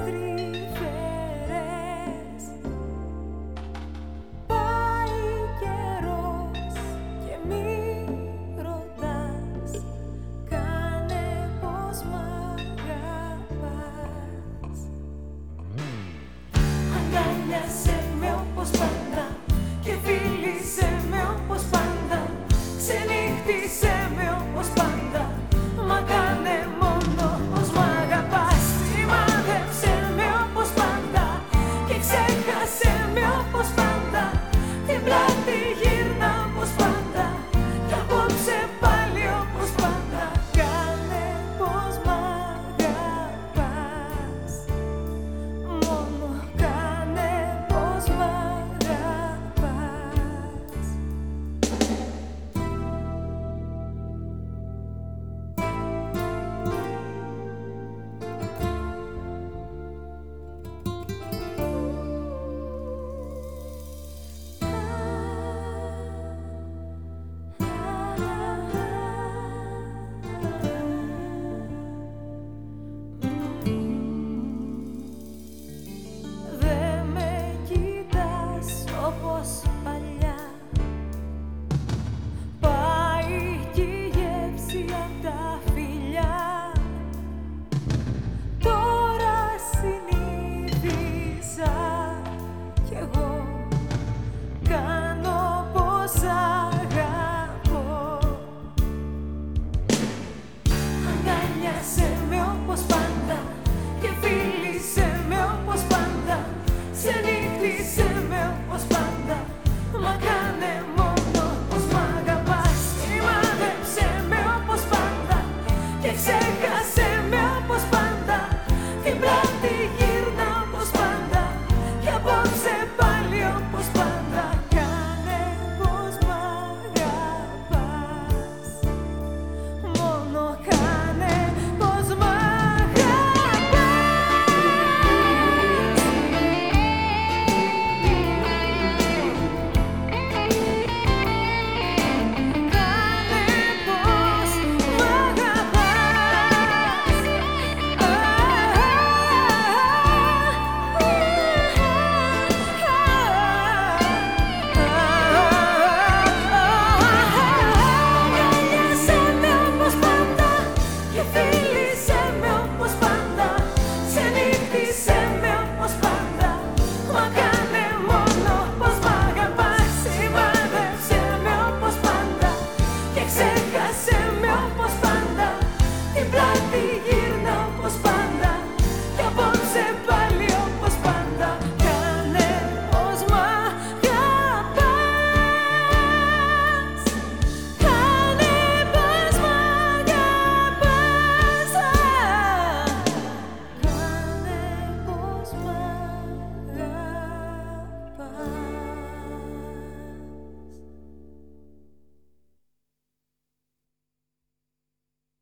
estrelas. I said. Texas.